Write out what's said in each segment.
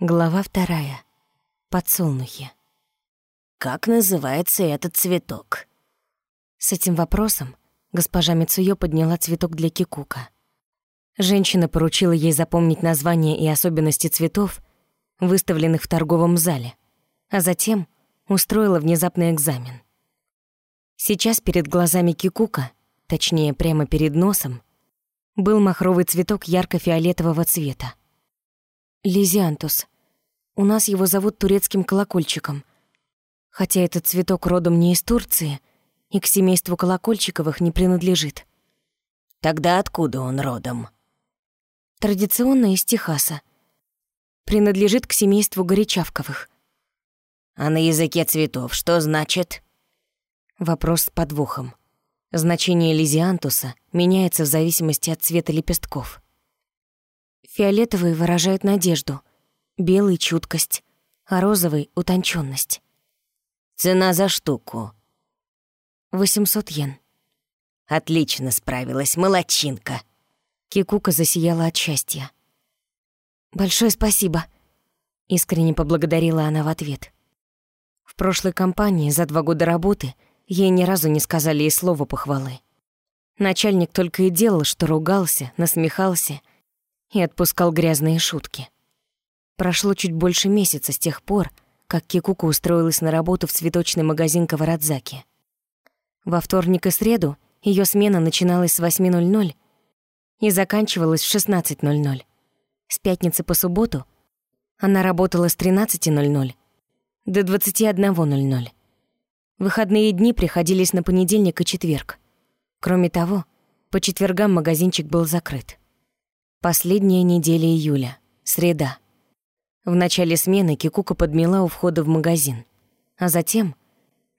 Глава вторая. Подсолнухи. «Как называется этот цветок?» С этим вопросом госпожа Мицуё подняла цветок для кикука. Женщина поручила ей запомнить названия и особенности цветов, выставленных в торговом зале, а затем устроила внезапный экзамен. Сейчас перед глазами кикука, точнее, прямо перед носом, был махровый цветок ярко-фиолетового цвета. Лизиантус. У нас его зовут турецким колокольчиком. Хотя этот цветок родом не из Турции и к семейству колокольчиковых не принадлежит. Тогда откуда он родом? Традиционно из Техаса. Принадлежит к семейству горячавковых. А на языке цветов что значит? Вопрос с подвохом. Значение лизиантуса меняется в зависимости от цвета лепестков. Фиолетовый выражает надежду, белый — чуткость, а розовый — утонченность. Цена за штуку. 800 йен. Отлично справилась, молодчинка. Кикука засияла от счастья. «Большое спасибо», — искренне поблагодарила она в ответ. В прошлой компании за два года работы ей ни разу не сказали и слова похвалы. Начальник только и делал, что ругался, насмехался и отпускал грязные шутки. Прошло чуть больше месяца с тех пор, как Кикука устроилась на работу в цветочный магазин Каварадзаки. Во вторник и среду ее смена начиналась с 8.00 и заканчивалась в 16.00. С пятницы по субботу она работала с 13.00 до 21.00. Выходные дни приходились на понедельник и четверг. Кроме того, по четвергам магазинчик был закрыт. Последняя неделя июля. Среда. В начале смены Кикука подмела у входа в магазин. А затем,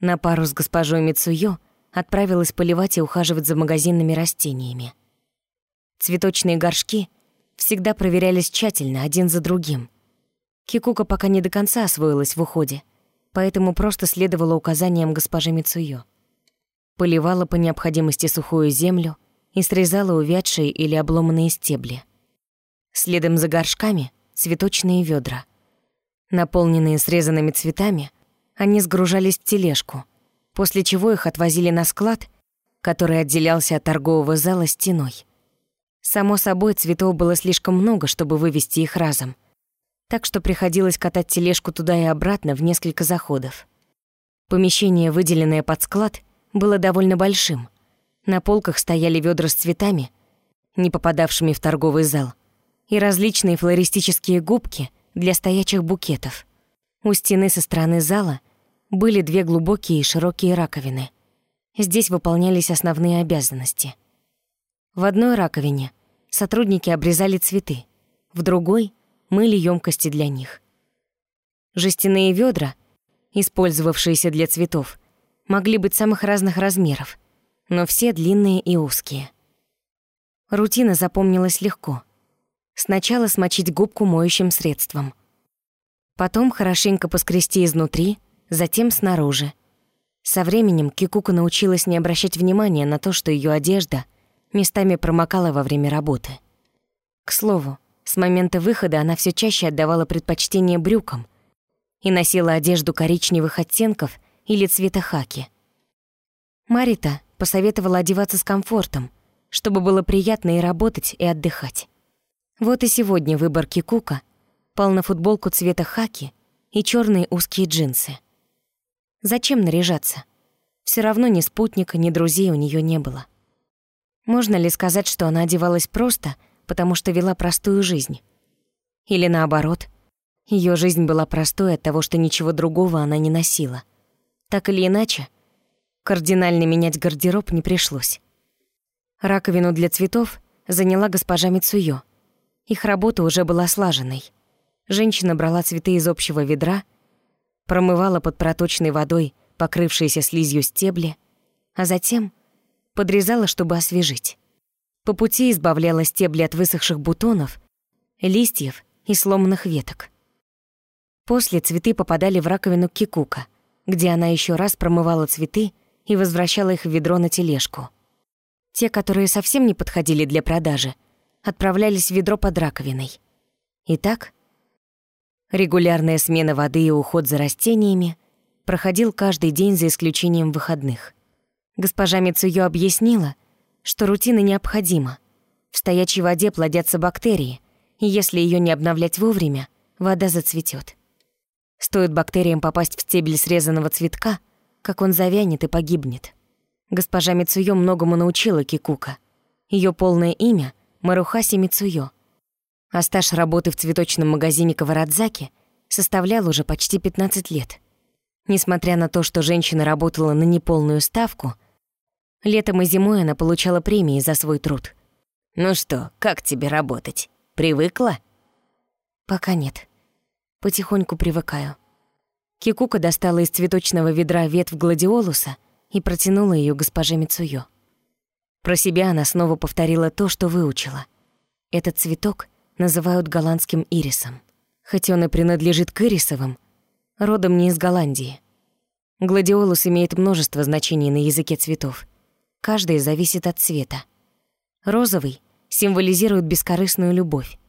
на пару с госпожой Мицуё, отправилась поливать и ухаживать за магазинными растениями. Цветочные горшки всегда проверялись тщательно, один за другим. Кикука пока не до конца освоилась в уходе, поэтому просто следовала указаниям госпожи Мицуё. Поливала по необходимости сухую землю и срезала увядшие или обломанные стебли. Следом за горшками — цветочные ведра. Наполненные срезанными цветами, они сгружались в тележку, после чего их отвозили на склад, который отделялся от торгового зала стеной. Само собой, цветов было слишком много, чтобы вывести их разом, так что приходилось катать тележку туда и обратно в несколько заходов. Помещение, выделенное под склад, было довольно большим. На полках стояли ведра с цветами, не попадавшими в торговый зал, и различные флористические губки для стоячих букетов. У стены со стороны зала были две глубокие и широкие раковины. Здесь выполнялись основные обязанности. В одной раковине сотрудники обрезали цветы, в другой — мыли емкости для них. Жестяные ведра, использовавшиеся для цветов, могли быть самых разных размеров, но все длинные и узкие. Рутина запомнилась легко — Сначала смочить губку моющим средством. Потом хорошенько поскрести изнутри, затем снаружи. Со временем Кикука научилась не обращать внимания на то, что ее одежда местами промокала во время работы. К слову, с момента выхода она все чаще отдавала предпочтение брюкам и носила одежду коричневых оттенков или цвета хаки. Марита посоветовала одеваться с комфортом, чтобы было приятно и работать, и отдыхать. Вот и сегодня выбор Кикука пал на футболку цвета хаки и черные узкие джинсы. Зачем наряжаться? Все равно ни спутника, ни друзей у нее не было. Можно ли сказать, что она одевалась просто, потому что вела простую жизнь? Или наоборот, ее жизнь была простой от того, что ничего другого она не носила. Так или иначе, кардинально менять гардероб не пришлось. Раковину для цветов заняла госпожа Мицуё — их работа уже была слаженной. Женщина брала цветы из общего ведра, промывала под проточной водой покрывшиеся слизью стебли, а затем подрезала, чтобы освежить. По пути избавляла стебли от высохших бутонов, листьев и сломанных веток. После цветы попадали в раковину кикука, где она еще раз промывала цветы и возвращала их в ведро на тележку. Те, которые совсем не подходили для продажи — отправлялись в ведро под раковиной. Итак, Регулярная смена воды и уход за растениями проходил каждый день за исключением выходных. Госпожа Мицуё объяснила, что рутина необходима. В стоячей воде плодятся бактерии, и если ее не обновлять вовремя, вода зацветет. Стоит бактериям попасть в стебель срезанного цветка, как он завянет и погибнет. Госпожа Мицуё многому научила Кикука. Ее полное имя — Марухаси Мицуё. А стаж работы в цветочном магазине Каварадзаки составлял уже почти 15 лет. Несмотря на то, что женщина работала на неполную ставку, летом и зимой она получала премии за свой труд. «Ну что, как тебе работать? Привыкла?» «Пока нет. Потихоньку привыкаю». Кикука достала из цветочного ведра ветвь гладиолуса и протянула ее госпоже Мицуё. Про себя она снова повторила то, что выучила. Этот цветок называют голландским ирисом. Хоть он и принадлежит к ирисовым, родом не из Голландии. Гладиолус имеет множество значений на языке цветов. Каждый зависит от цвета. Розовый символизирует бескорыстную любовь.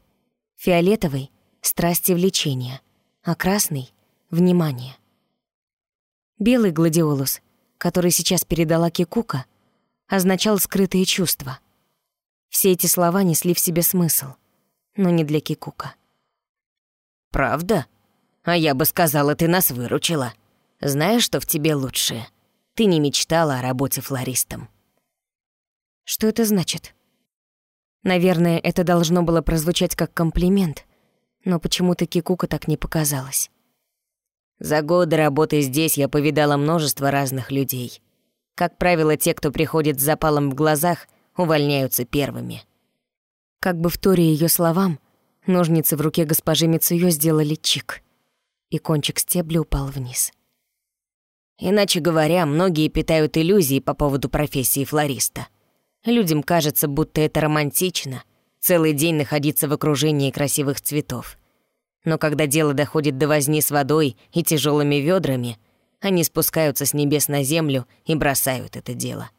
Фиолетовый — страсть и влечение, а красный — внимание. Белый гладиолус, который сейчас передала Кикука, означал скрытые чувства. Все эти слова несли в себе смысл, но не для Кикука. «Правда? А я бы сказала, ты нас выручила. Знаешь, что в тебе лучшее? Ты не мечтала о работе флористом». Что это значит? Наверное, это должно было прозвучать как комплимент, но почему-то Кикука так не показалось. За годы работы здесь я повидала множество разных людей. Как правило, те, кто приходит с запалом в глазах, увольняются первыми. Как бы в торе ее словам, ножницы в руке госпожи Мицуё сделали чик, и кончик стебля упал вниз. Иначе говоря, многие питают иллюзии по поводу профессии флориста. Людям кажется, будто это романтично, целый день находиться в окружении красивых цветов. Но когда дело доходит до возни с водой и тяжелыми ведрами, они спускаются с небес на землю и бросают это дело.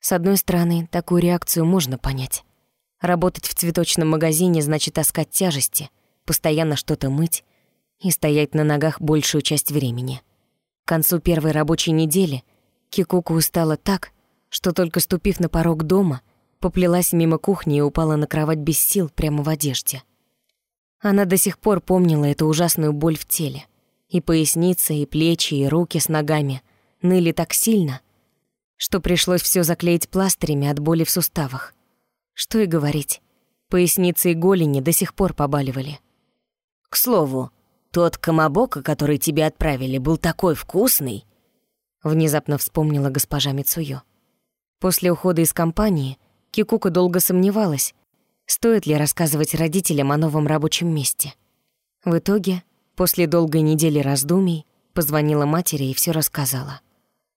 С одной стороны, такую реакцию можно понять. Работать в цветочном магазине значит таскать тяжести, постоянно что-то мыть и стоять на ногах большую часть времени. К концу первой рабочей недели Кикуку устала так, что только ступив на порог дома, поплелась мимо кухни и упала на кровать без сил прямо в одежде. Она до сих пор помнила эту ужасную боль в теле. И поясница, и плечи, и руки с ногами ныли так сильно, что пришлось все заклеить пластырями от боли в суставах. Что и говорить, поясницы и голени до сих пор побаливали. «К слову, тот камабока, который тебе отправили, был такой вкусный!» Внезапно вспомнила госпожа Мицуё. После ухода из компании Кикука долго сомневалась, стоит ли рассказывать родителям о новом рабочем месте. В итоге, после долгой недели раздумий, позвонила матери и все рассказала.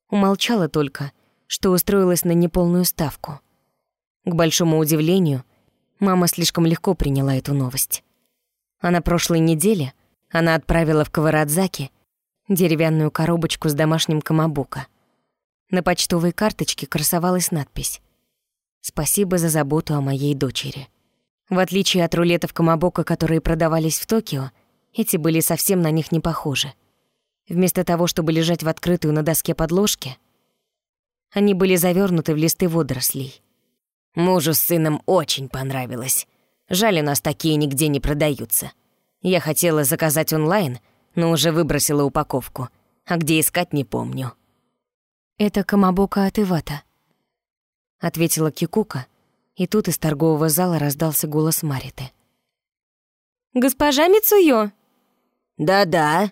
Умолчала только, что устроилась на неполную ставку — к большому удивлению, мама слишком легко приняла эту новость. А на прошлой неделе она отправила в Каварадзаки деревянную коробочку с домашним камабука. На почтовой карточке красовалась надпись «Спасибо за заботу о моей дочери». В отличие от рулетов камабока, которые продавались в Токио, эти были совсем на них не похожи. Вместо того, чтобы лежать в открытую на доске подложки, они были завернуты в листы водорослей. Мужу с сыном очень понравилось. Жаль, у нас такие нигде не продаются. Я хотела заказать онлайн, но уже выбросила упаковку. А где искать, не помню. «Это Камабока от Ивата», — ответила Кикука, и тут из торгового зала раздался голос Мариты. «Госпожа Мицуё!» «Да-да».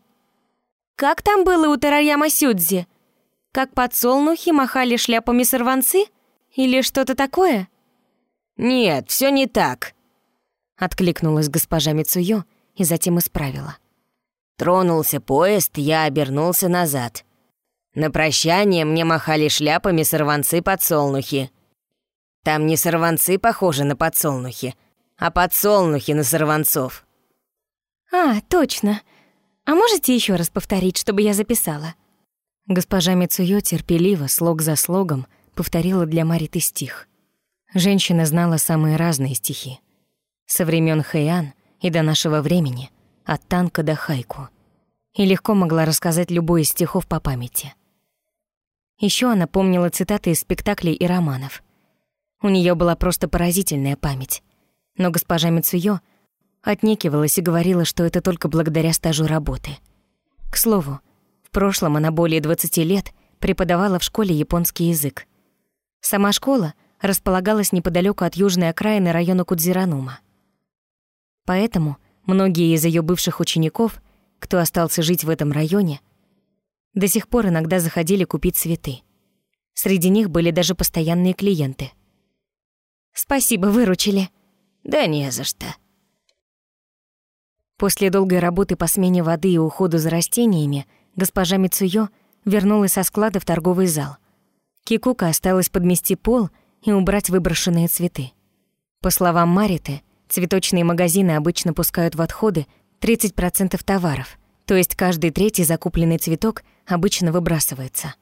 «Как там было у Тараяма Сюдзи? Как подсолнухи махали шляпами сорванцы? Или что-то такое?» «Нет, все не так», — откликнулась госпожа Мицуё и затем исправила. Тронулся поезд, я обернулся назад. На прощание мне махали шляпами сорванцы-подсолнухи. Там не сорванцы похожи на подсолнухи, а подсолнухи на сорванцов. «А, точно. А можете еще раз повторить, чтобы я записала?» Госпожа Мицуё терпеливо, слог за слогом, повторила для Мариты стих. Женщина знала самые разные стихи. Со времен Хэйан и до нашего времени от танка до хайку, и легко могла рассказать любой из стихов по памяти. Еще она помнила цитаты из спектаклей и романов. У нее была просто поразительная память, но госпожа Мицуё отнекивалась и говорила, что это только благодаря стажу работы. К слову, в прошлом она более 20 лет преподавала в школе японский язык. Сама школа располагалась неподалеку от южной окраины района Кудзиранума. Поэтому многие из ее бывших учеников, кто остался жить в этом районе, до сих пор иногда заходили купить цветы. Среди них были даже постоянные клиенты. «Спасибо, выручили». «Да не за что», После долгой работы по смене воды и уходу за растениями госпожа Мицуё вернулась со склада в торговый зал. Кикука осталась подмести пол и убрать выброшенные цветы. По словам Мариты, цветочные магазины обычно пускают в отходы 30% товаров, то есть каждый третий закупленный цветок обычно выбрасывается.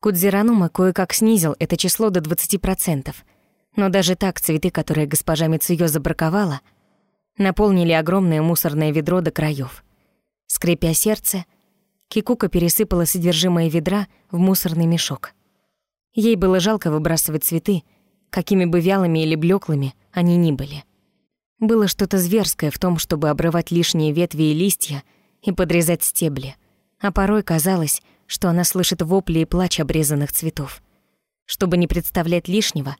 Кудзиранума кое-как снизил это число до 20%, но даже так цветы, которые госпожа Мицуё забраковала — наполнили огромное мусорное ведро до краев. Скрипя сердце, Кикука пересыпала содержимое ведра в мусорный мешок. Ей было жалко выбрасывать цветы, какими бы вялыми или блеклыми они ни были. Было что-то зверское в том, чтобы обрывать лишние ветви и листья и подрезать стебли, а порой казалось, что она слышит вопли и плач обрезанных цветов. Чтобы не представлять лишнего,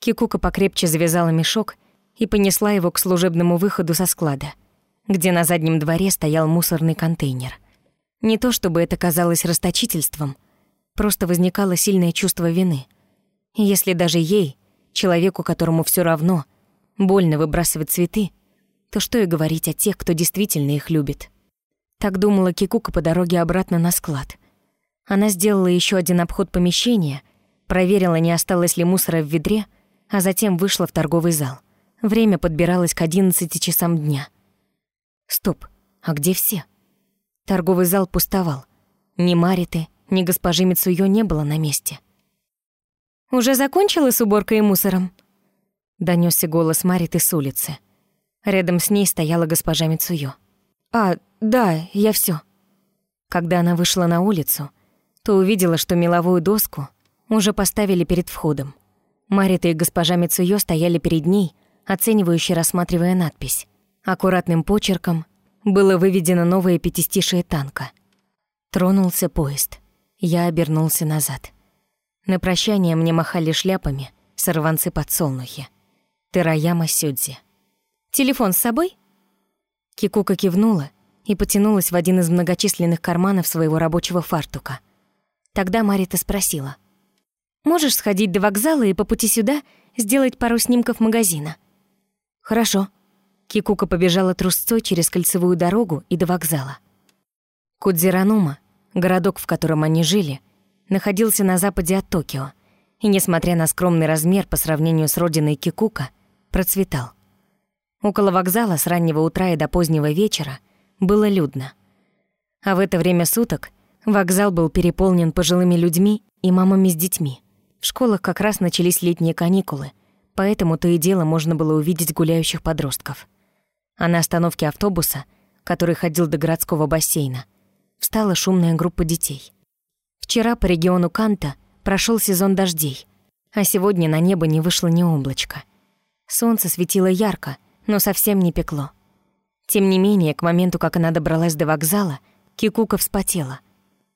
Кикука покрепче завязала мешок и понесла его к служебному выходу со склада, где на заднем дворе стоял мусорный контейнер. Не то чтобы это казалось расточительством, просто возникало сильное чувство вины. Если даже ей, человеку, которому все равно, больно выбрасывать цветы, то что и говорить о тех, кто действительно их любит. Так думала Кикука по дороге обратно на склад. Она сделала еще один обход помещения, проверила, не осталось ли мусора в ведре, а затем вышла в торговый зал. Время подбиралось к одиннадцати часам дня. Стоп, а где все? Торговый зал пустовал. Ни Мариты, ни госпожи Мицуё не было на месте. «Уже закончила с уборкой и мусором?» Донёсся голос Мариты с улицы. Рядом с ней стояла госпожа Мицуё. «А, да, я всё». Когда она вышла на улицу, то увидела, что меловую доску уже поставили перед входом. Марита и госпожа Мицуё стояли перед ней, оценивающе рассматривая надпись. Аккуратным почерком было выведено новое пятистишее танка. Тронулся поезд. Я обернулся назад. На прощание мне махали шляпами сорванцы-подсолнухи. Тераяма Сюдзи. «Телефон с собой?» Кикука кивнула и потянулась в один из многочисленных карманов своего рабочего фартука. Тогда Марита спросила. «Можешь сходить до вокзала и по пути сюда сделать пару снимков магазина? «Хорошо». Кикука побежала трусцой через кольцевую дорогу и до вокзала. Кудзиранума, городок, в котором они жили, находился на западе от Токио, и, несмотря на скромный размер по сравнению с родиной Кикука, процветал. Около вокзала с раннего утра и до позднего вечера было людно. А в это время суток вокзал был переполнен пожилыми людьми и мамами с детьми. В школах как раз начались летние каникулы — поэтому то и дело можно было увидеть гуляющих подростков. А на остановке автобуса, который ходил до городского бассейна, встала шумная группа детей. Вчера по региону Канта прошел сезон дождей, а сегодня на небо не вышло ни облачка. Солнце светило ярко, но совсем не пекло. Тем не менее, к моменту, как она добралась до вокзала, Кикука вспотела.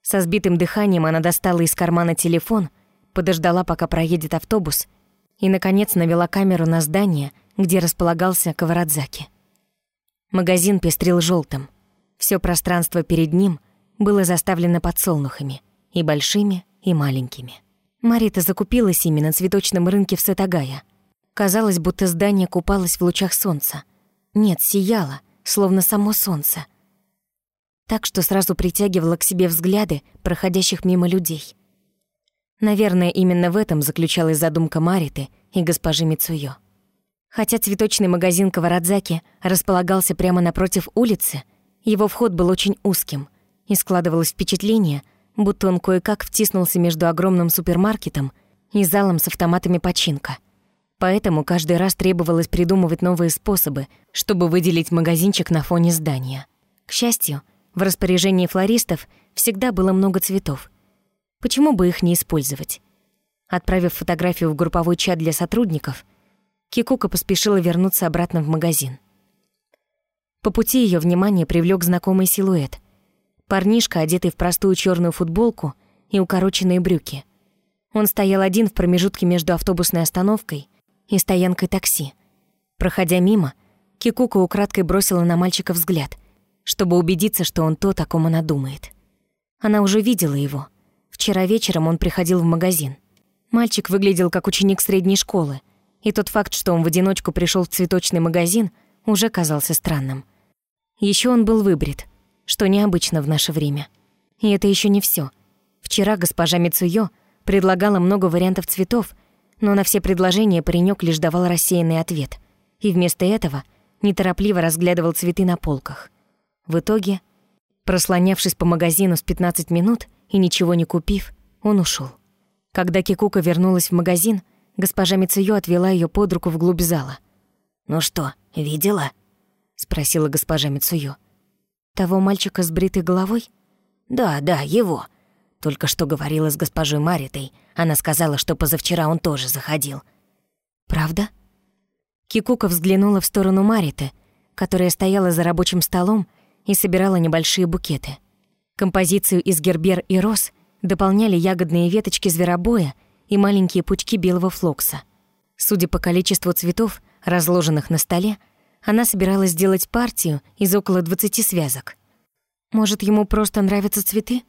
Со сбитым дыханием она достала из кармана телефон, подождала, пока проедет автобус, и, наконец, навела камеру на здание, где располагался Каварадзаки. Магазин пестрил желтым. Все пространство перед ним было заставлено подсолнухами, и большими, и маленькими. Марита закупилась ими на цветочном рынке в Сатагая. Казалось, будто здание купалось в лучах солнца. Нет, сияло, словно само солнце. Так что сразу притягивало к себе взгляды проходящих мимо людей. Наверное, именно в этом заключалась задумка Мариты и госпожи Мицуё. Хотя цветочный магазин Каварадзаки располагался прямо напротив улицы, его вход был очень узким, и складывалось впечатление, будто он кое-как втиснулся между огромным супермаркетом и залом с автоматами починка. Поэтому каждый раз требовалось придумывать новые способы, чтобы выделить магазинчик на фоне здания. К счастью, в распоряжении флористов всегда было много цветов. Почему бы их не использовать? Отправив фотографию в групповой чат для сотрудников, Кикука поспешила вернуться обратно в магазин. По пути ее внимание привлек знакомый силуэт. Парнишка, одетый в простую черную футболку и укороченные брюки. Он стоял один в промежутке между автобусной остановкой и стоянкой такси. Проходя мимо, Кикука украдкой бросила на мальчика взгляд, чтобы убедиться, что он то, о ком она думает. Она уже видела его. Вчера вечером он приходил в магазин. Мальчик выглядел как ученик средней школы, и тот факт, что он в одиночку пришел в цветочный магазин, уже казался странным. Еще он был выбрит, что необычно в наше время. И это еще не все. Вчера госпожа Мицуё предлагала много вариантов цветов, но на все предложения паренек лишь давал рассеянный ответ. И вместо этого неторопливо разглядывал цветы на полках. В итоге, прослонявшись по магазину с 15 минут и ничего не купив, он ушел. Когда Кикука вернулась в магазин, госпожа Мицуё отвела ее под руку вглубь зала. «Ну что, видела?» — спросила госпожа Мицуё. «Того мальчика с бритой головой?» «Да, да, его. Только что говорила с госпожой Маритой. Она сказала, что позавчера он тоже заходил». «Правда?» Кикука взглянула в сторону Мариты, которая стояла за рабочим столом и собирала небольшие букеты. Композицию из гербер и роз дополняли ягодные веточки зверобоя и маленькие пучки белого флокса. Судя по количеству цветов, разложенных на столе, она собиралась сделать партию из около 20 связок. Может, ему просто нравятся цветы?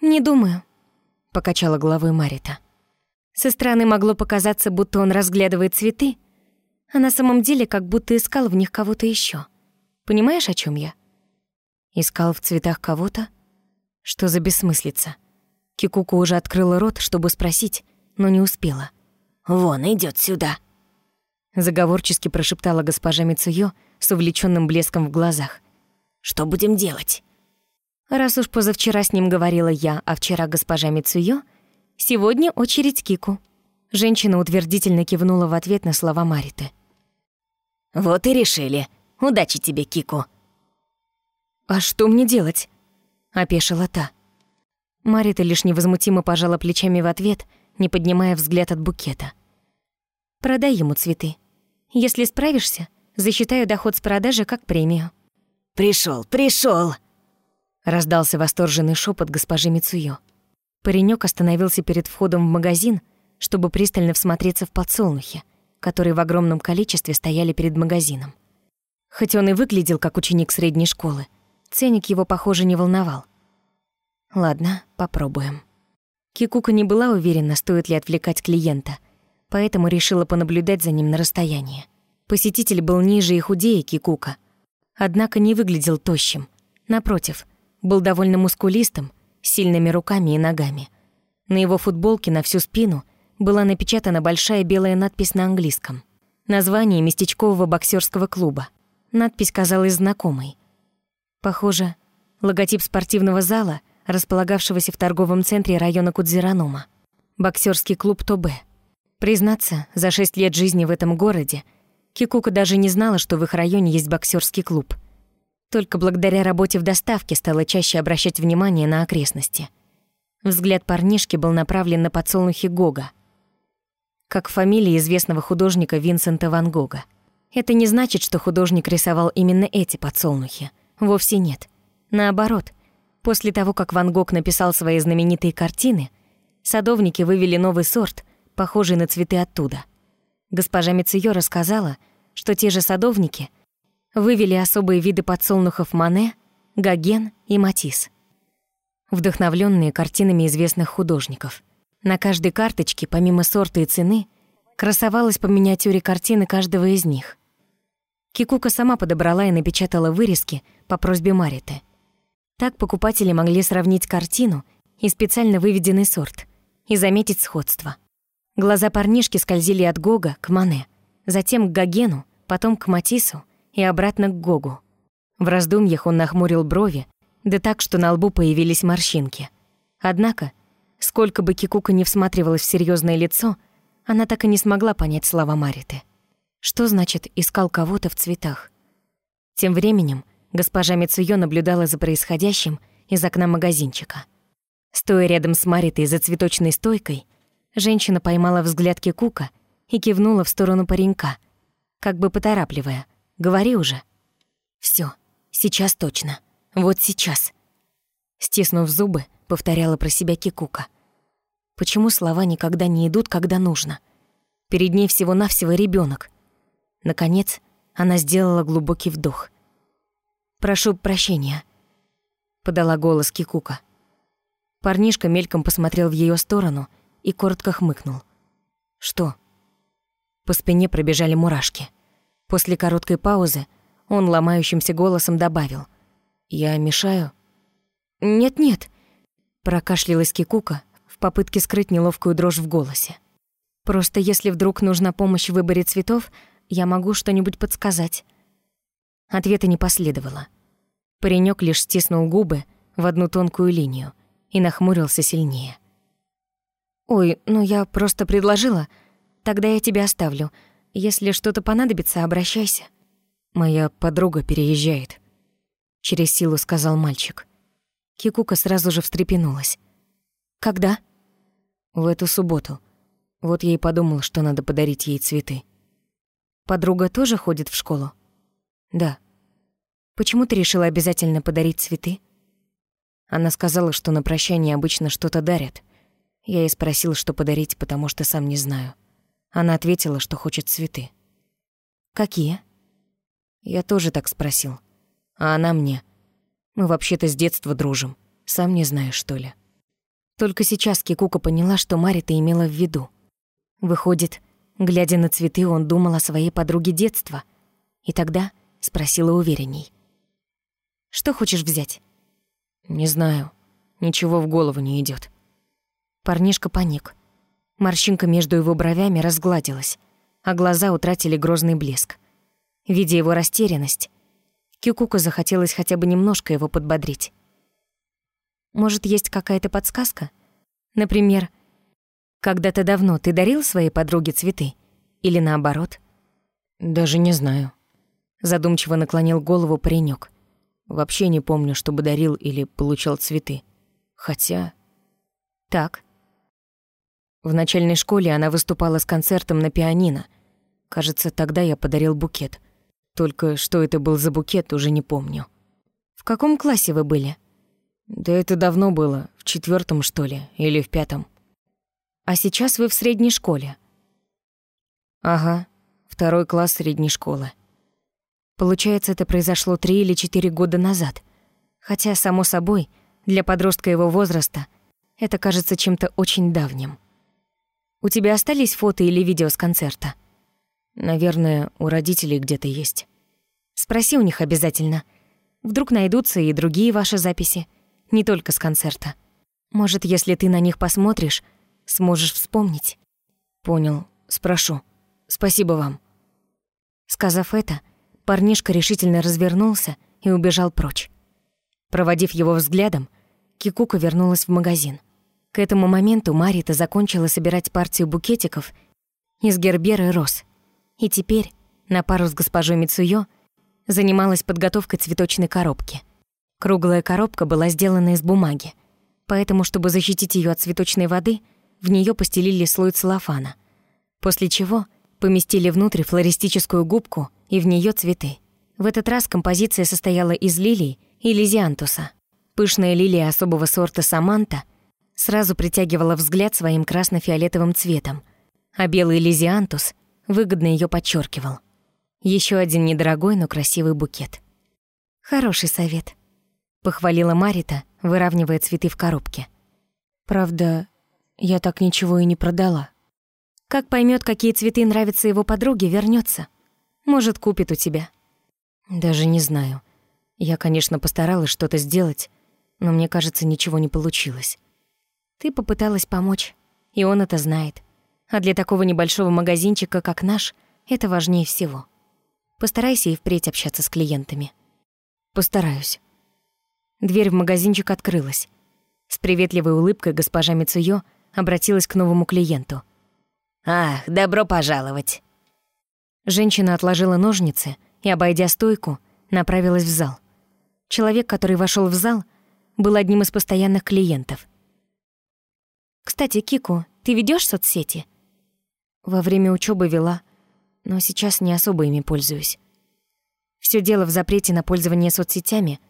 «Не думаю», — покачала головой Марита. Со стороны могло показаться, будто он разглядывает цветы, а на самом деле как будто искал в них кого-то еще. Понимаешь, о чем я? Искал в цветах кого-то? Что за бессмыслица? Кикуку уже открыла рот, чтобы спросить, но не успела. «Вон, идет сюда», — заговорчески прошептала госпожа Мицуё с увлеченным блеском в глазах. «Что будем делать?» Раз уж позавчера с ним говорила я, а вчера госпожа Мицуё, сегодня очередь Кику. Женщина утвердительно кивнула в ответ на слова Мариты. «Вот и решили. Удачи тебе, Кику». «А что мне делать?» — опешила та. Марита лишь невозмутимо пожала плечами в ответ, не поднимая взгляд от букета. «Продай ему цветы. Если справишься, засчитаю доход с продажи как премию». Пришел, пришел! Раздался восторженный шепот госпожи Мицуё. Паренек остановился перед входом в магазин, чтобы пристально всмотреться в подсолнухи, которые в огромном количестве стояли перед магазином. Хоть он и выглядел как ученик средней школы, ценник его, похоже, не волновал. Ладно, попробуем. Кикука не была уверена, стоит ли отвлекать клиента, поэтому решила понаблюдать за ним на расстоянии. Посетитель был ниже и худее Кикука, однако не выглядел тощим. Напротив, был довольно мускулистым, с сильными руками и ногами. На его футболке на всю спину была напечатана большая белая надпись на английском. Название местечкового боксерского клуба. Надпись казалась знакомой. Похоже, логотип спортивного зала, располагавшегося в торговом центре района Кудзиранома. Боксерский клуб Тобе. Признаться, за шесть лет жизни в этом городе Кикука даже не знала, что в их районе есть боксерский клуб — только благодаря работе в доставке стала чаще обращать внимание на окрестности. Взгляд парнишки был направлен на подсолнухи Гога, как фамилия известного художника Винсента Ван Гога. Это не значит, что художник рисовал именно эти подсолнухи. Вовсе нет. Наоборот, после того, как Ван Гог написал свои знаменитые картины, садовники вывели новый сорт, похожий на цветы оттуда. Госпожа Мицеё рассказала, что те же садовники — вывели особые виды подсолнухов Мане, Гоген и Матис, вдохновленные картинами известных художников. На каждой карточке, помимо сорта и цены, красовалась по миниатюре картины каждого из них. Кикука сама подобрала и напечатала вырезки по просьбе Мариты. Так покупатели могли сравнить картину и специально выведенный сорт и заметить сходство. Глаза парнишки скользили от Гога к Мане, затем к Гогену, потом к Матису, и обратно к Гогу. В раздумьях он нахмурил брови, да так, что на лбу появились морщинки. Однако, сколько бы Кикука не всматривалась в серьезное лицо, она так и не смогла понять слова Мариты. Что значит «искал кого-то в цветах»? Тем временем госпожа Мицуё наблюдала за происходящим из окна магазинчика. Стоя рядом с Маритой за цветочной стойкой, женщина поймала взгляд Кикука и кивнула в сторону паренька, как бы поторапливая. «Говори уже». Все, сейчас точно. Вот сейчас». Стиснув зубы, повторяла про себя Кикука. Почему слова никогда не идут, когда нужно? Перед ней всего-навсего ребенок. Наконец, она сделала глубокий вдох. «Прошу прощения», — подала голос Кикука. Парнишка мельком посмотрел в ее сторону и коротко хмыкнул. «Что?» По спине пробежали мурашки. После короткой паузы он ломающимся голосом добавил. «Я мешаю?» «Нет-нет», — прокашлялась Кикука в попытке скрыть неловкую дрожь в голосе. «Просто если вдруг нужна помощь в выборе цветов, я могу что-нибудь подсказать». Ответа не последовало. Паренек лишь стиснул губы в одну тонкую линию и нахмурился сильнее. «Ой, ну я просто предложила. Тогда я тебя оставлю. Если что-то понадобится, обращайся». «Моя подруга переезжает», — через силу сказал мальчик. Кикука сразу же встрепенулась. «Когда?» «В эту субботу. Вот я и подумал, что надо подарить ей цветы». «Подруга тоже ходит в школу?» «Да». «Почему ты решила обязательно подарить цветы?» Она сказала, что на прощание обычно что-то дарят. Я ей спросил, что подарить, потому что сам не знаю. Она ответила, что хочет цветы. «Какие?» Я тоже так спросил. А она мне. Мы вообще-то с детства дружим. Сам не знаешь, что ли. Только сейчас Кикука поняла, что Марита имела в виду. Выходит, глядя на цветы, он думал о своей подруге детства. И тогда спросила уверенней. «Что хочешь взять?» «Не знаю. Ничего в голову не идет. Парнишка паник. Морщинка между его бровями разгладилась, а глаза утратили грозный блеск. Видя его растерянность, Кюкука захотелось хотя бы немножко его подбодрить. «Может, есть какая-то подсказка? Например, когда-то давно ты дарил своей подруге цветы? Или наоборот?» «Даже не знаю», — задумчиво наклонил голову паренек. Вообще не помню, чтобы дарил или получал цветы. Хотя... Так. В начальной школе она выступала с концертом на пианино. Кажется, тогда я подарил букет. Только что это был за букет, уже не помню. В каком классе вы были? Да это давно было, в четвертом что ли, или в пятом. А сейчас вы в средней школе? Ага, второй класс средней школы. Получается, это произошло три или четыре года назад. Хотя, само собой, для подростка его возраста это кажется чем-то очень давним. У тебя остались фото или видео с концерта? Наверное, у родителей где-то есть. Спроси у них обязательно. Вдруг найдутся и другие ваши записи, не только с концерта. Может, если ты на них посмотришь, сможешь вспомнить. Понял, спрошу. Спасибо вам. Сказав это, Парнишка решительно развернулся и убежал прочь. Проводив его взглядом, Кикука вернулась в магазин. К этому моменту Марита закончила собирать партию букетиков из герберы роз. И теперь, на пару с госпожой Мицуё, занималась подготовкой цветочной коробки. Круглая коробка была сделана из бумаги, поэтому, чтобы защитить ее от цветочной воды, в нее постелили слой целлофана, после чего поместили внутрь флористическую губку и в нее цветы. В этот раз композиция состояла из лилий и лизиантуса. Пышная лилия особого сорта саманта сразу притягивала взгляд своим красно-фиолетовым цветом, а белый лизиантус выгодно ее подчеркивал. Еще один недорогой, но красивый букет. «Хороший совет», — похвалила Марита, выравнивая цветы в коробке. «Правда, я так ничего и не продала». Как поймет, какие цветы нравятся его подруге, вернется. Может, купит у тебя. Даже не знаю. Я, конечно, постаралась что-то сделать, но мне кажется, ничего не получилось. Ты попыталась помочь, и он это знает. А для такого небольшого магазинчика, как наш, это важнее всего. Постарайся и впредь общаться с клиентами. Постараюсь. Дверь в магазинчик открылась. С приветливой улыбкой госпожа Мицуё обратилась к новому клиенту. «Ах, добро пожаловать!» Женщина отложила ножницы и, обойдя стойку, направилась в зал. Человек, который вошел в зал, был одним из постоянных клиентов. «Кстати, Кику, ты ведешь соцсети?» Во время учебы вела, но сейчас не особо ими пользуюсь. Все дело в запрете на пользование соцсетями,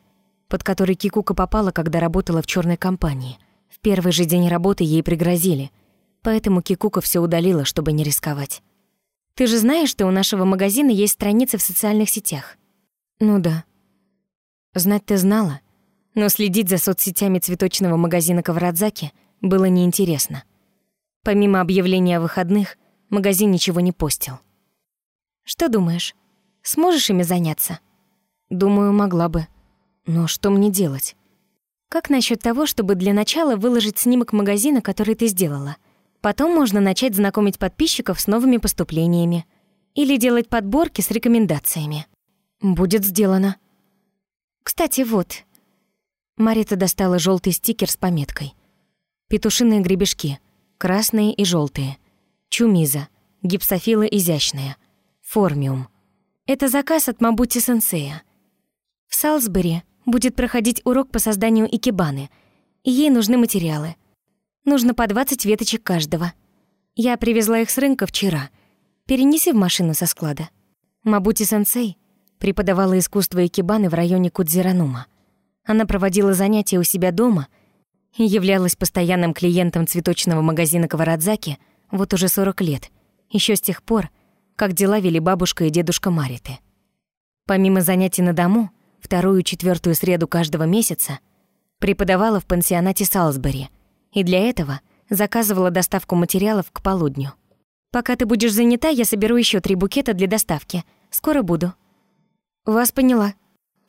под который Кикука попала, когда работала в черной компании. Первый же день работы ей пригрозили, поэтому Кикука все удалила, чтобы не рисковать. «Ты же знаешь, что у нашего магазина есть страницы в социальных сетях?» «Ну да». Знать ты знала, но следить за соцсетями цветочного магазина Каварадзаки было неинтересно. Помимо объявления о выходных, магазин ничего не постил. «Что думаешь, сможешь ими заняться?» «Думаю, могла бы. Но что мне делать?» «Как насчет того, чтобы для начала выложить снимок магазина, который ты сделала? Потом можно начать знакомить подписчиков с новыми поступлениями. Или делать подборки с рекомендациями». «Будет сделано». «Кстати, вот, Марита достала желтый стикер с пометкой. Петушиные гребешки, красные и желтые. Чумиза, гипсофила изящная. Формиум. Это заказ от Мабути-сенсея. В Салсбери будет проходить урок по созданию икебаны, ей нужны материалы. Нужно по 20 веточек каждого. Я привезла их с рынка вчера. Перенеси в машину со склада. Мабути-сенсей преподавала искусство икебаны в районе Кудзиранума. Она проводила занятия у себя дома и являлась постоянным клиентом цветочного магазина Каварадзаки вот уже 40 лет, еще с тех пор, как дела вели бабушка и дедушка Мариты. Помимо занятий на дому, вторую и четвертую среду каждого месяца преподавала в пансионате Салсбери и для этого заказывала доставку материалов к полудню. «Пока ты будешь занята, я соберу еще три букета для доставки. Скоро буду». «Вас поняла»,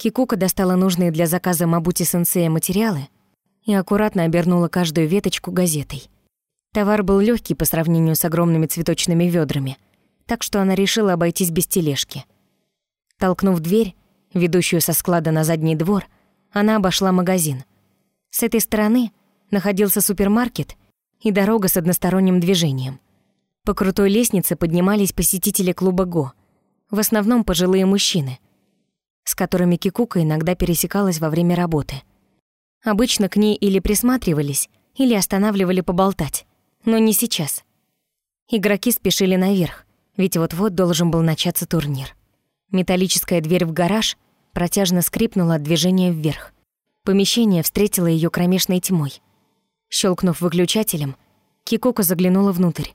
Кикука достала нужные для заказа Мабути-сенсея материалы и аккуратно обернула каждую веточку газетой. Товар был легкий по сравнению с огромными цветочными ведрами, так что она решила обойтись без тележки. Толкнув дверь, ведущую со склада на задний двор, она обошла магазин. С этой стороны находился супермаркет и дорога с односторонним движением. По крутой лестнице поднимались посетители клуба «Го», в основном пожилые мужчины — с которыми Кикука иногда пересекалась во время работы. Обычно к ней или присматривались, или останавливали поболтать, но не сейчас. Игроки спешили наверх, ведь вот-вот должен был начаться турнир. Металлическая дверь в гараж протяжно скрипнула от движения вверх. Помещение встретило ее кромешной тьмой. Щелкнув выключателем, Кикоко заглянула внутрь.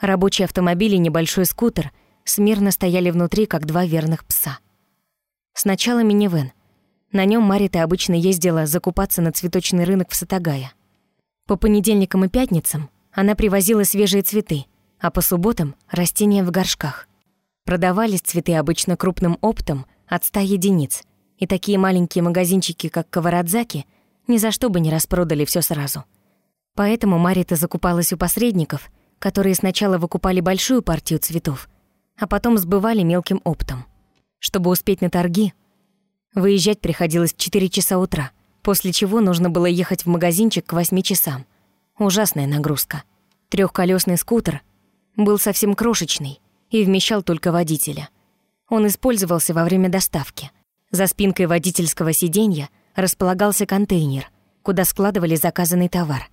Рабочий автомобиль и небольшой скутер смирно стояли внутри, как два верных пса — Сначала минивэн. На нем Марита обычно ездила закупаться на цветочный рынок в Сатагая. По понедельникам и пятницам она привозила свежие цветы, а по субботам — растения в горшках. Продавались цветы обычно крупным оптом от 100 единиц, и такие маленькие магазинчики, как Каварадзаки, ни за что бы не распродали все сразу. Поэтому Марита закупалась у посредников, которые сначала выкупали большую партию цветов, а потом сбывали мелким оптом. Чтобы успеть на торги, выезжать приходилось в 4 часа утра, после чего нужно было ехать в магазинчик к 8 часам. Ужасная нагрузка. Трехколесный скутер был совсем крошечный и вмещал только водителя. Он использовался во время доставки. За спинкой водительского сиденья располагался контейнер, куда складывали заказанный товар.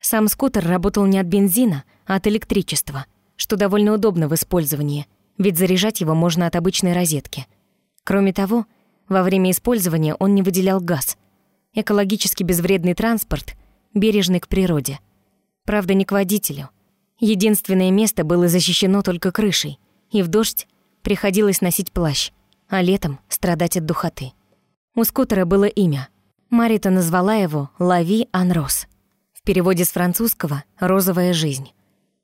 Сам скутер работал не от бензина, а от электричества, что довольно удобно в использовании – ведь заряжать его можно от обычной розетки. Кроме того, во время использования он не выделял газ. Экологически безвредный транспорт, бережный к природе. Правда, не к водителю. Единственное место было защищено только крышей, и в дождь приходилось носить плащ, а летом страдать от духоты. У скутера было имя. Марита назвала его «Лави Анрос». В переводе с французского «Розовая жизнь».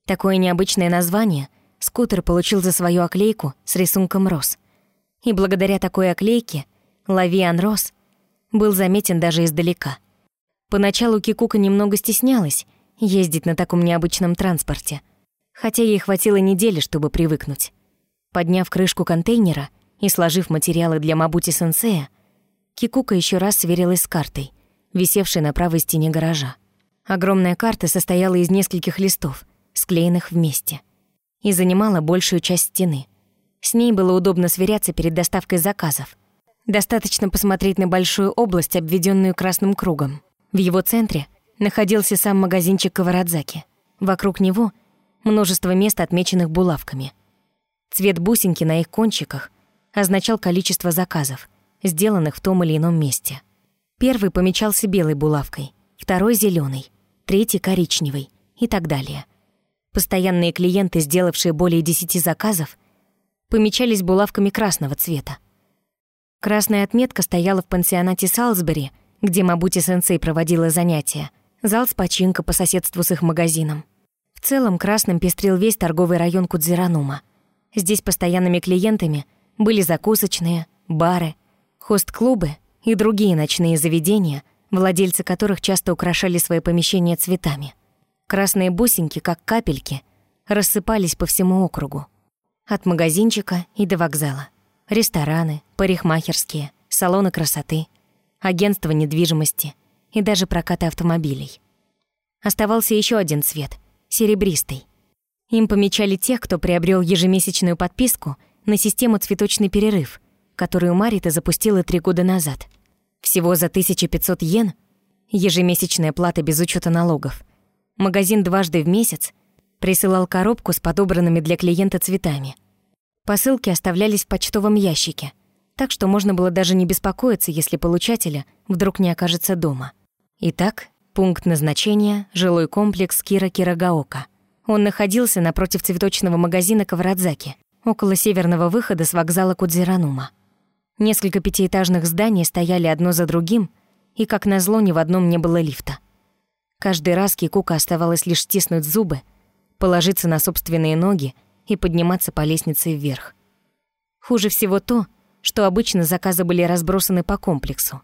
Такое необычное название скутер получил за свою оклейку с рисунком роз. И благодаря такой оклейке Лавиан Рос был заметен даже издалека. Поначалу Кикука немного стеснялась ездить на таком необычном транспорте, хотя ей хватило недели, чтобы привыкнуть. Подняв крышку контейнера и сложив материалы для Мабути-сенсея, Кикука еще раз сверилась с картой, висевшей на правой стене гаража. Огромная карта состояла из нескольких листов, склеенных вместе — и занимала большую часть стены. С ней было удобно сверяться перед доставкой заказов. Достаточно посмотреть на большую область, обведенную красным кругом. В его центре находился сам магазинчик Каварадзаки. Вокруг него множество мест, отмеченных булавками. Цвет бусинки на их кончиках означал количество заказов, сделанных в том или ином месте. Первый помечался белой булавкой, второй — зеленый, третий — коричневый и так далее. Постоянные клиенты, сделавшие более десяти заказов, помечались булавками красного цвета. Красная отметка стояла в пансионате Салсбери, где Мабути-сенсей проводила занятия, зал с починка по соседству с их магазином. В целом красным пестрил весь торговый район Кудзиранума. Здесь постоянными клиентами были закусочные, бары, хост-клубы и другие ночные заведения, владельцы которых часто украшали свои помещения цветами. Красные бусинки, как капельки, рассыпались по всему округу. От магазинчика и до вокзала. Рестораны, парикмахерские, салоны красоты, агентства недвижимости и даже прокаты автомобилей. Оставался еще один цвет — серебристый. Им помечали тех, кто приобрел ежемесячную подписку на систему «Цветочный перерыв», которую Марита запустила три года назад. Всего за 1500 йен, ежемесячная плата без учета налогов, магазин дважды в месяц присылал коробку с подобранными для клиента цветами. Посылки оставлялись в почтовом ящике, так что можно было даже не беспокоиться, если получателя вдруг не окажется дома. Итак, пункт назначения — жилой комплекс Кира Кирагаока. Он находился напротив цветочного магазина Каварадзаки, около северного выхода с вокзала Кудзиранума. Несколько пятиэтажных зданий стояли одно за другим, и, как назло, ни в одном не было лифта. Каждый раз Кикука оставалось лишь стиснуть зубы, положиться на собственные ноги и подниматься по лестнице вверх. Хуже всего то, что обычно заказы были разбросаны по комплексу.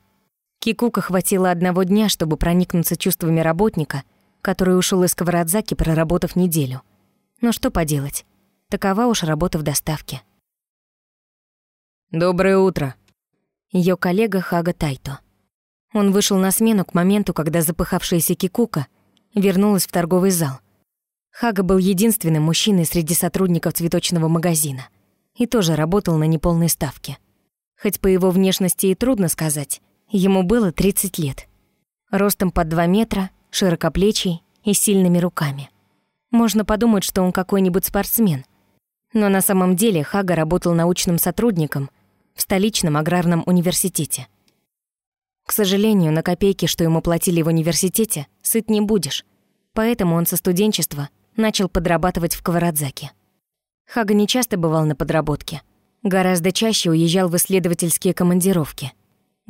Кикука хватило одного дня, чтобы проникнуться чувствами работника, который ушел из Каварадзаки, проработав неделю. Но что поделать, такова уж работа в доставке. «Доброе утро». Ее коллега Хага Тайто. Он вышел на смену к моменту, когда запыхавшаяся Кикука вернулась в торговый зал. Хага был единственным мужчиной среди сотрудников цветочного магазина и тоже работал на неполной ставке. Хоть по его внешности и трудно сказать, ему было 30 лет. Ростом под 2 метра, широкоплечий и сильными руками. Можно подумать, что он какой-нибудь спортсмен. Но на самом деле Хага работал научным сотрудником – в столичном аграрном университете. К сожалению, на копейки, что ему платили в университете, сыт не будешь, поэтому он со студенчества начал подрабатывать в Каварадзаке. Хага не часто бывал на подработке. Гораздо чаще уезжал в исследовательские командировки,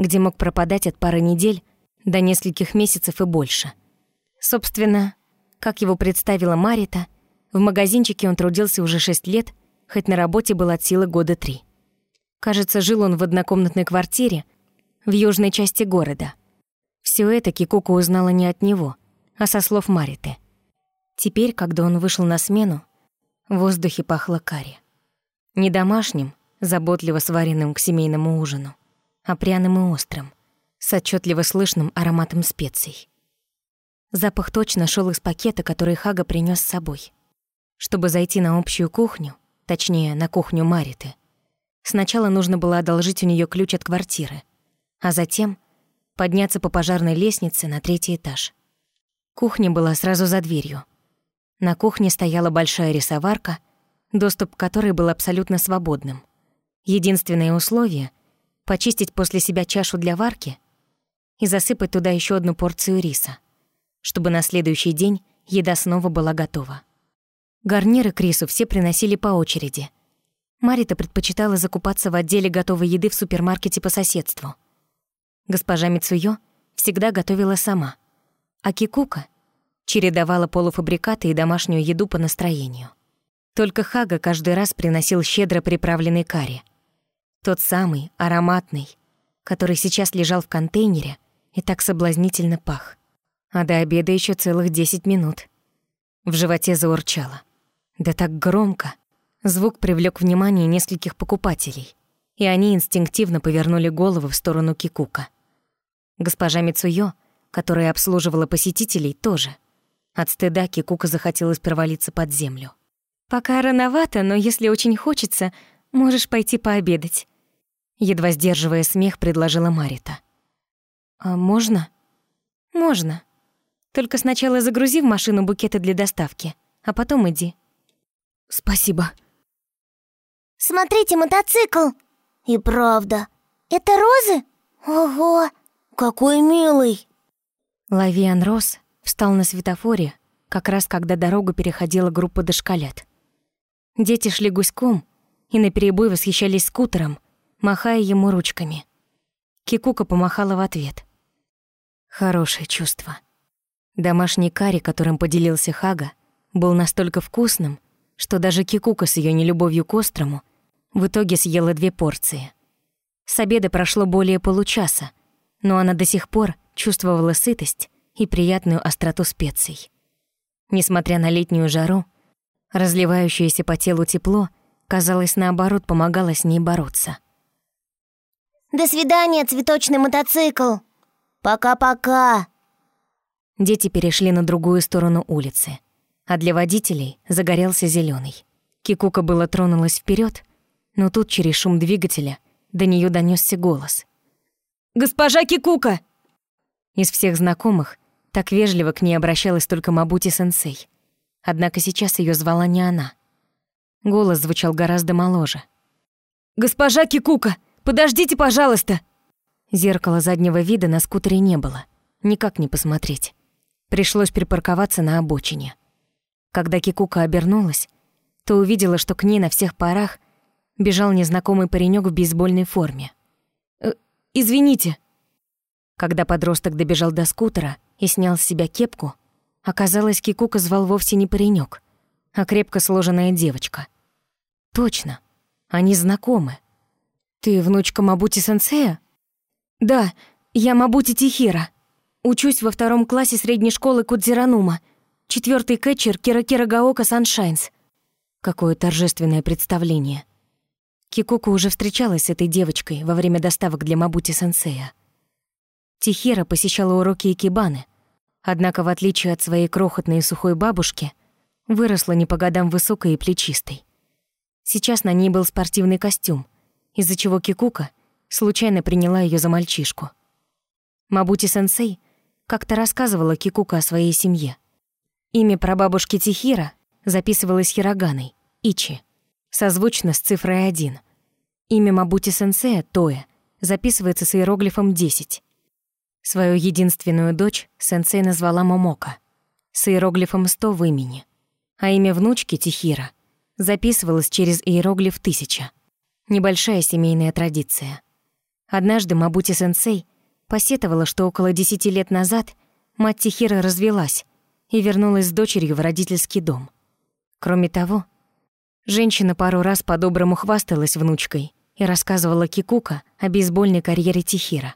где мог пропадать от пары недель до нескольких месяцев и больше. Собственно, как его представила Марита, в магазинчике он трудился уже шесть лет, хоть на работе был от силы года три. Кажется, жил он в однокомнатной квартире в южной части города. Все это Кикука узнала не от него, а со слов Мариты. Теперь, когда он вышел на смену, в воздухе пахло карри. Не домашним, заботливо сваренным к семейному ужину, а пряным и острым, с отчетливо слышным ароматом специй. Запах точно шел из пакета, который Хага принес с собой. Чтобы зайти на общую кухню, точнее, на кухню Мариты, Сначала нужно было одолжить у нее ключ от квартиры, а затем подняться по пожарной лестнице на третий этаж. Кухня была сразу за дверью. На кухне стояла большая рисоварка, доступ к которой был абсолютно свободным. Единственное условие — почистить после себя чашу для варки и засыпать туда еще одну порцию риса, чтобы на следующий день еда снова была готова. Гарниры к рису все приносили по очереди — Марита предпочитала закупаться в отделе готовой еды в супермаркете по соседству. Госпожа Мицуё всегда готовила сама, а Кикука чередовала полуфабрикаты и домашнюю еду по настроению. Только Хага каждый раз приносил щедро приправленный карри. Тот самый, ароматный, который сейчас лежал в контейнере и так соблазнительно пах. А до обеда еще целых десять минут. В животе заурчало. Да так громко, Звук привлек внимание нескольких покупателей, и они инстинктивно повернули головы в сторону Кикука. Госпожа Мицуё, которая обслуживала посетителей, тоже. От стыда Кикука захотелось провалиться под землю. «Пока рановато, но если очень хочется, можешь пойти пообедать». Едва сдерживая смех, предложила Марита. «А можно?» «Можно. Только сначала загрузи в машину букеты для доставки, а потом иди». «Спасибо». «Смотрите, мотоцикл! И правда, это розы? Ого, какой милый!» Лавиан Рос встал на светофоре, как раз когда дорогу переходила группа дошколят. Дети шли гуськом и наперебой восхищались скутером, махая ему ручками. Кикука помахала в ответ. Хорошее чувство. Домашний карри, которым поделился Хага, был настолько вкусным, что даже Кикука с ее нелюбовью к острому в итоге съела две порции. С обеда прошло более получаса, но она до сих пор чувствовала сытость и приятную остроту специй. Несмотря на летнюю жару, разливающееся по телу тепло, казалось, наоборот, помогало с ней бороться. «До свидания, цветочный мотоцикл! Пока-пока!» Дети перешли на другую сторону улицы, а для водителей загорелся зеленый. Кикука было тронулась вперед, но тут через шум двигателя до нее донесся голос. «Госпожа Кикука!» Из всех знакомых так вежливо к ней обращалась только Мабути-сенсей. Однако сейчас ее звала не она. Голос звучал гораздо моложе. «Госпожа Кикука, подождите, пожалуйста!» Зеркала заднего вида на скутере не было. Никак не посмотреть. Пришлось припарковаться на обочине. Когда Кикука обернулась, то увидела, что к ней на всех парах бежал незнакомый паренек в бейсбольной форме. «Э, «Извините». Когда подросток добежал до скутера и снял с себя кепку, оказалось, Кикука звал вовсе не паренек, а крепко сложенная девочка. Точно, они знакомы. «Ты внучка Мабути-сенсея?» «Да, я Мабути Тихира. Учусь во втором классе средней школы Кудзиранума, четвертый кэтчер Киракира Гаока Саншайнс». Какое торжественное представление. Кикуку уже встречалась с этой девочкой во время доставок для Мабути-сенсея. Тихира посещала уроки икебаны, однако, в отличие от своей крохотной и сухой бабушки, выросла не по годам высокой и плечистой. Сейчас на ней был спортивный костюм, из-за чего Кикука случайно приняла ее за мальчишку. Мабути-сенсей как-то рассказывала Кикука о своей семье. Имя прабабушки Тихира записывалось хироганой, Ичи созвучно с цифрой 1. Имя Мабути-сенсея, Тоя, записывается с иероглифом 10. Свою единственную дочь сенсей назвала Момока, с иероглифом 100 в имени, а имя внучки Тихира записывалось через иероглиф 1000. Небольшая семейная традиция. Однажды Мабути-сенсей посетовала, что около 10 лет назад мать Тихира развелась и вернулась с дочерью в родительский дом. Кроме того, Женщина пару раз по-доброму хвасталась внучкой и рассказывала Кикука о бейсбольной карьере Тихира.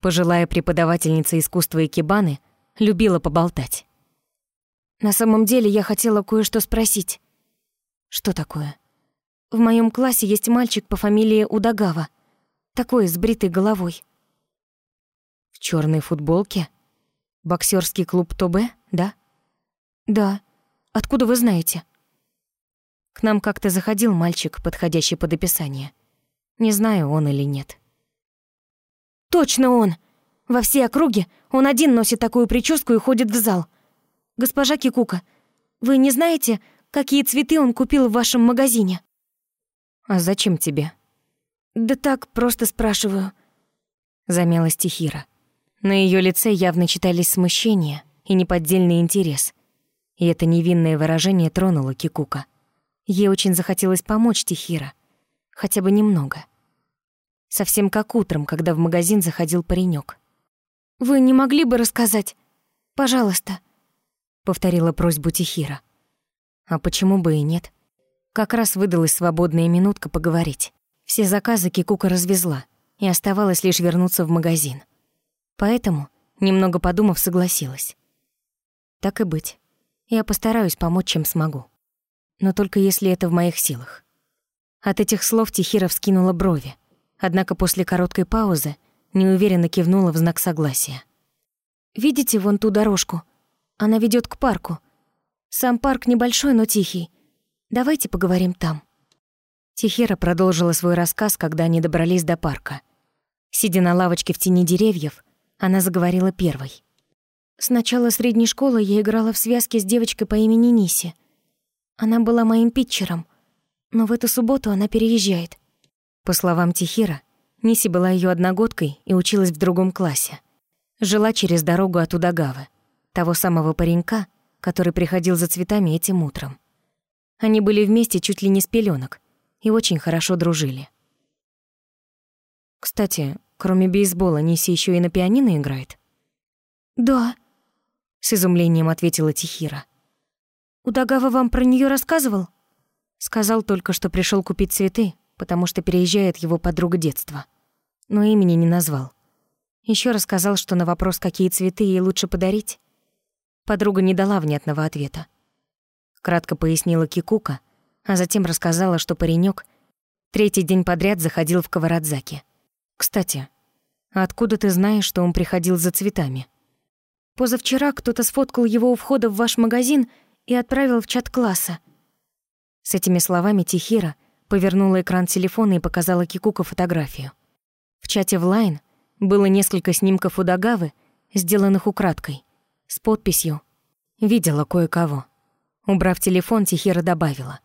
Пожилая преподавательница искусства Икебаны любила поболтать. «На самом деле я хотела кое-что спросить». «Что такое?» «В моем классе есть мальчик по фамилии Удагава, такой с бритой головой». «В черной футболке? Боксерский клуб Тобе, да?» «Да. Откуда вы знаете?» К нам как-то заходил мальчик, подходящий под описание. Не знаю, он или нет. «Точно он! Во всей округе он один носит такую прическу и ходит в зал. Госпожа Кикука, вы не знаете, какие цветы он купил в вашем магазине?» «А зачем тебе?» «Да так, просто спрашиваю», — замялась Тихира. На ее лице явно читались смущение и неподдельный интерес. И это невинное выражение тронуло Кикука. Ей очень захотелось помочь Тихира. Хотя бы немного. Совсем как утром, когда в магазин заходил паренек. «Вы не могли бы рассказать? Пожалуйста», — повторила просьбу Тихира. А почему бы и нет? Как раз выдалась свободная минутка поговорить. Все заказы Кикука развезла, и оставалось лишь вернуться в магазин. Поэтому, немного подумав, согласилась. Так и быть. Я постараюсь помочь, чем смогу но только если это в моих силах. От этих слов Тихира вскинула брови, однако после короткой паузы неуверенно кивнула в знак согласия. «Видите вон ту дорожку? Она ведет к парку. Сам парк небольшой, но тихий. Давайте поговорим там». Тихера продолжила свой рассказ, когда они добрались до парка. Сидя на лавочке в тени деревьев, она заговорила первой. С начала средней школы я играла в связке с девочкой по имени Ниси. Она была моим питчером, но в эту субботу она переезжает. По словам Тихира, Ниси была ее одногодкой и училась в другом классе. Жила через дорогу от Удагавы, того самого паренька, который приходил за цветами этим утром. Они были вместе чуть ли не с пеленок и очень хорошо дружили. Кстати, кроме бейсбола, Ниси еще и на пианино играет? «Да», — с изумлением ответила Тихира. «Удагава вам про нее рассказывал?» Сказал только, что пришел купить цветы, потому что переезжает его подруга детства. Но имени не назвал. Еще рассказал, что на вопрос, какие цветы ей лучше подарить, подруга не дала внятного ответа. Кратко пояснила Кикука, а затем рассказала, что паренек третий день подряд заходил в Каварадзаки. «Кстати, откуда ты знаешь, что он приходил за цветами?» «Позавчера кто-то сфоткал его у входа в ваш магазин и отправил в чат класса», с этими словами Тихира повернула экран телефона и показала Кикука фотографию. В чате в Лайн было несколько снимков у Дагавы, сделанных украдкой, с подписью «Видела кое-кого». Убрав телефон, Тихира добавила.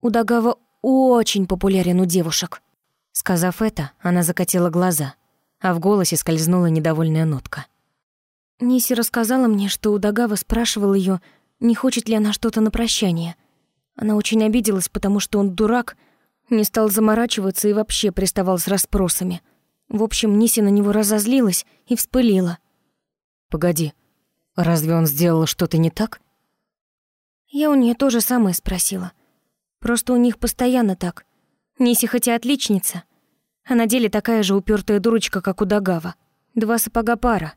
«Удагава очень популярен у девушек». Сказав это, она закатила глаза, а в голосе скользнула недовольная нотка. Ниси рассказала мне, что Удагава спрашивал ее, не хочет ли она что-то на прощание — она очень обиделась, потому что он дурак, не стал заморачиваться и вообще приставал с расспросами. В общем, Ниси на него разозлилась и вспылила. «Погоди, разве он сделал что-то не так?» Я у нее то же самое спросила. Просто у них постоянно так. Ниси хотя отличница, а на деле такая же упертая дурочка, как у Дагава. Два сапога пара.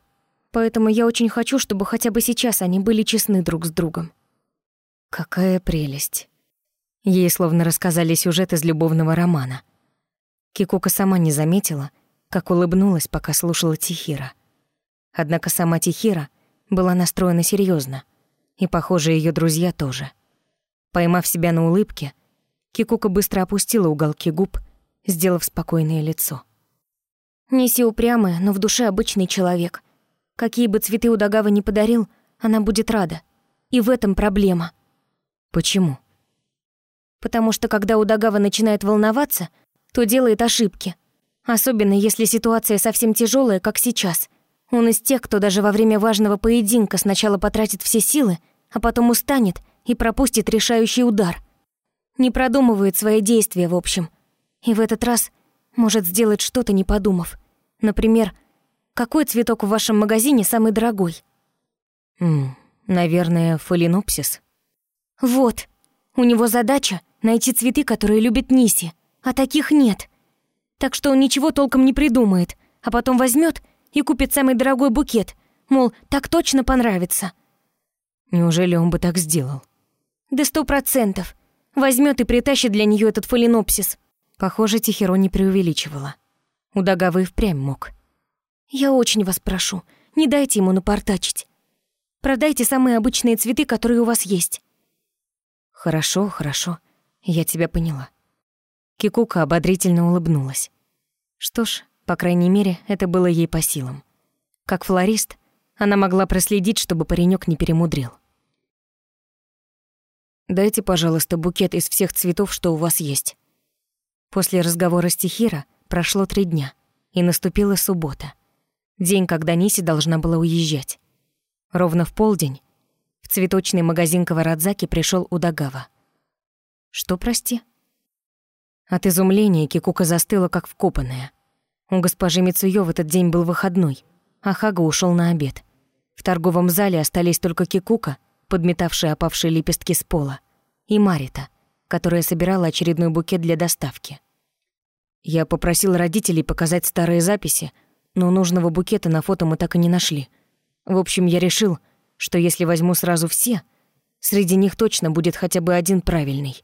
Поэтому я очень хочу, чтобы хотя бы сейчас они были честны друг с другом. Какая прелесть. Ей словно рассказали сюжет из любовного романа. Кикука сама не заметила, как улыбнулась, пока слушала Тихира. Однако сама Тихира была настроена серьезно, и, похоже, ее друзья тоже. Поймав себя на улыбке, Кикука быстро опустила уголки губ, сделав спокойное лицо. «Неси упрямая, но в душе обычный человек. Какие бы цветы у Дагава не подарил, она будет рада. И в этом проблема». «Почему?» потому что когда Удагава начинает волноваться, то делает ошибки. Особенно если ситуация совсем тяжелая, как сейчас. Он из тех, кто даже во время важного поединка сначала потратит все силы, а потом устанет и пропустит решающий удар. Не продумывает свои действия, в общем. И в этот раз может сделать что-то, не подумав. Например, какой цветок в вашем магазине самый дорогой? М наверное, фаленопсис. Вот. У него задача найти цветы, которые любит Ниси, а таких нет. Так что он ничего толком не придумает, а потом возьмет и купит самый дорогой букет, мол, так точно понравится. Неужели он бы так сделал? Да сто процентов. Возьмет и притащит для нее этот фаленопсис. Похоже, Тихиро не преувеличивала. У Дагавы впрямь мог. Я очень вас прошу, не дайте ему напортачить. Продайте самые обычные цветы, которые у вас есть. Хорошо, хорошо. Я тебя поняла. Кикука ободрительно улыбнулась. Что ж, по крайней мере, это было ей по силам. Как флорист, она могла проследить, чтобы паренек не перемудрил. «Дайте, пожалуйста, букет из всех цветов, что у вас есть». После разговора с Тихира прошло три дня, и наступила суббота. День, когда Ниси должна была уезжать. Ровно в полдень в цветочный магазин Каварадзаки пришел Удагава. Что, прости? От изумления Кикука застыла, как вкопанная. У госпожи Мицуё в этот день был выходной, а Хага ушел на обед. В торговом зале остались только Кикука, подметавшая опавшие лепестки с пола, и Марита, которая собирала очередной букет для доставки. Я попросил родителей показать старые записи, но нужного букета на фото мы так и не нашли. В общем, я решил, что если возьму сразу все, среди них точно будет хотя бы один правильный.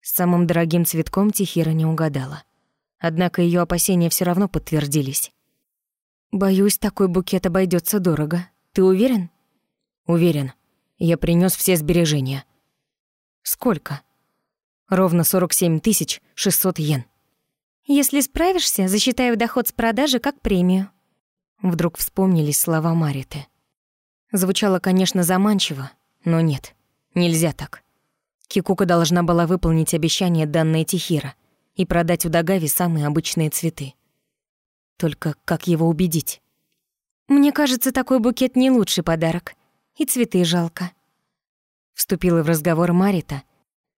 С самым дорогим цветком Тихира не угадала. Однако ее опасения все равно подтвердились. «Боюсь, такой букет обойдется дорого. Ты уверен?» «Уверен. Я принес все сбережения». «Сколько?» Ровно 47 600 йен. Если справишься, засчитаю доход с продажи как премию. Вдруг вспомнились слова Мариты. Звучало, конечно, заманчиво, но нет, нельзя так. Кикука должна была выполнить обещание, данное Тихира, и продать у Дагави самые обычные цветы. Только как его убедить? Мне кажется, такой букет не лучший подарок. И цветы жалко. Вступила в разговор Марита,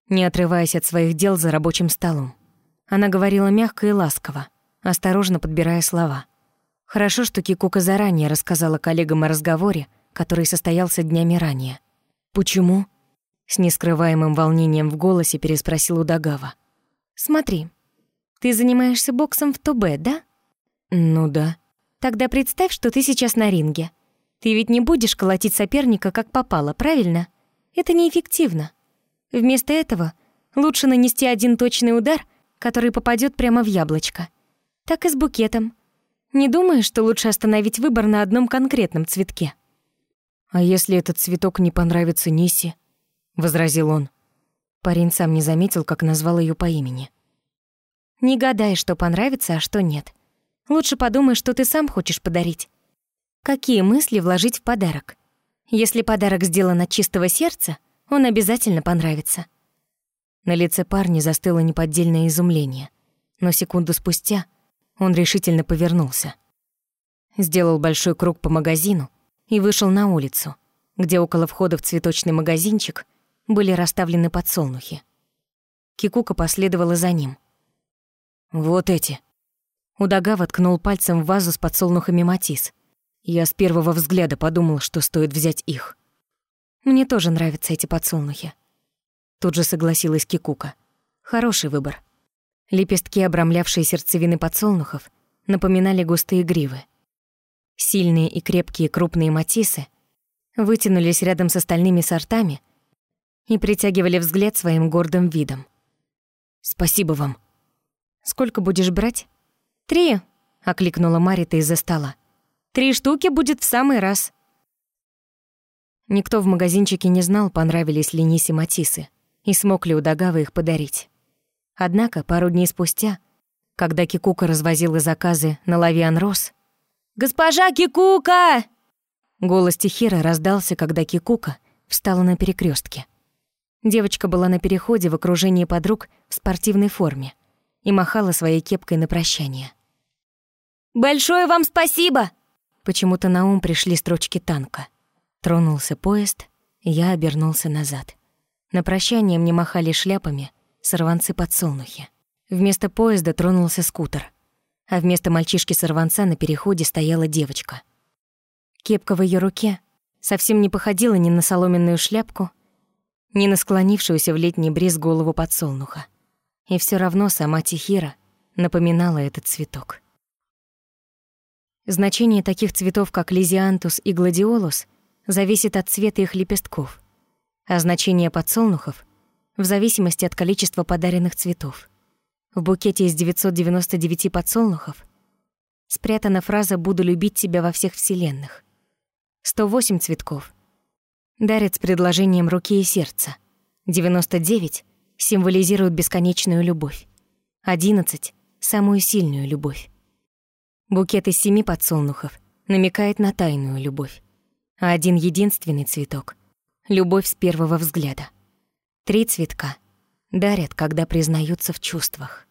не отрываясь от своих дел за рабочим столом. Она говорила мягко и ласково, осторожно подбирая слова. Хорошо, что Кикука заранее рассказала коллегам о разговоре, который состоялся днями ранее. «Почему?» С нескрываемым волнением в голосе переспросил Удагава. «Смотри, ты занимаешься боксом в Тобе, да?» «Ну да». «Тогда представь, что ты сейчас на ринге. Ты ведь не будешь колотить соперника как попало, правильно? Это неэффективно. Вместо этого лучше нанести один точный удар — который попадет прямо в яблочко. Так и с букетом. Не думаешь, что лучше остановить выбор на одном конкретном цветке? «А если этот цветок не понравится Нисе?» — возразил он. Парень сам не заметил, как назвал ее по имени. «Не гадай, что понравится, а что нет. Лучше подумай, что ты сам хочешь подарить. Какие мысли вложить в подарок? Если подарок сделан от чистого сердца, он обязательно понравится. На лице парня застыло неподдельное изумление, но секунду спустя он решительно повернулся. Сделал большой круг по магазину и вышел на улицу, где около входа в цветочный магазинчик были расставлены подсолнухи. Кикука последовала за ним. «Вот эти». Удага воткнул пальцем в вазу с подсолнухами Матис. Я с первого взгляда подумал, что стоит взять их. Мне тоже нравятся эти подсолнухи. Тут же согласилась Кикука. Хороший выбор. Лепестки, обрамлявшие сердцевины подсолнухов, напоминали густые гривы. Сильные и крепкие крупные матисы вытянулись рядом с остальными сортами и притягивали взгляд своим гордым видом. «Спасибо вам». «Сколько будешь брать?» «Три», — окликнула Марита из-за стола. «Три штуки будет в самый раз». Никто в магазинчике не знал, понравились ли Нисе матисы и смог ли Удагава их подарить. Однако пару дней спустя, когда Кикука развозила заказы на Лавиан Рос, «Госпожа Кикука!» Голос Тихира раздался, когда Кикука встала на перекрестке. Девочка была на переходе в окружении подруг в спортивной форме и махала своей кепкой на прощание. «Большое вам спасибо!» Почему-то на ум пришли строчки танка. Тронулся поезд, я обернулся назад. На прощание мне махали шляпами сорванцы-подсолнухи. Вместо поезда тронулся скутер, а вместо мальчишки-сорванца на переходе стояла девочка. Кепка в ее руке совсем не походила ни на соломенную шляпку, ни на склонившуюся в летний бриз голову подсолнуха. И все равно сама Тихира напоминала этот цветок. Значение таких цветов, как лизиантус и гладиолус, зависит от цвета их лепестков — а значение подсолнухов в зависимости от количества подаренных цветов. В букете из 999 подсолнухов спрятана фраза «Буду любить тебя во всех вселенных». 108 цветков дарят с предложением руки и сердца. 99 символизируют бесконечную любовь. 11 — самую сильную любовь. Букет из семи подсолнухов намекает на тайную любовь. А один единственный цветок — Любовь с первого взгляда. Три цветка дарят, когда признаются в чувствах.